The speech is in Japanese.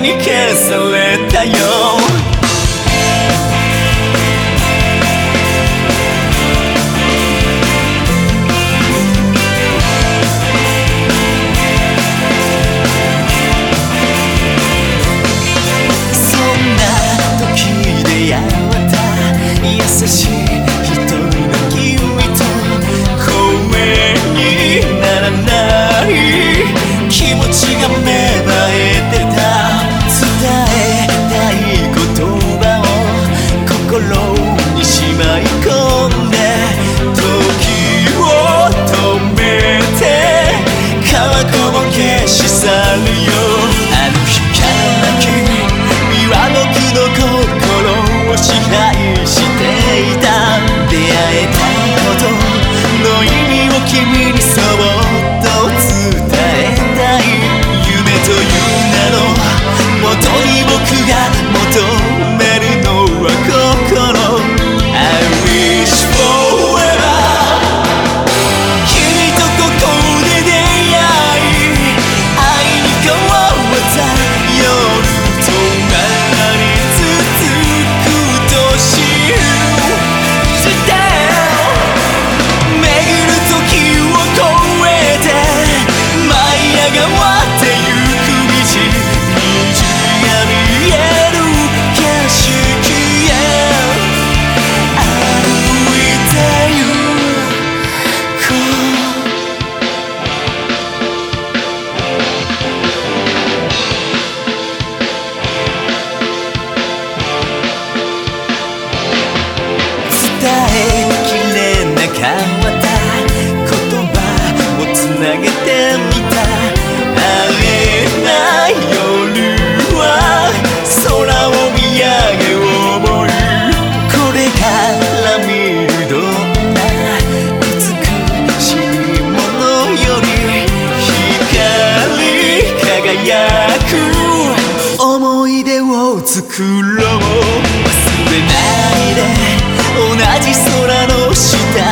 に消されたよ community. く思い出を作ろう。忘れないで同じ空の下。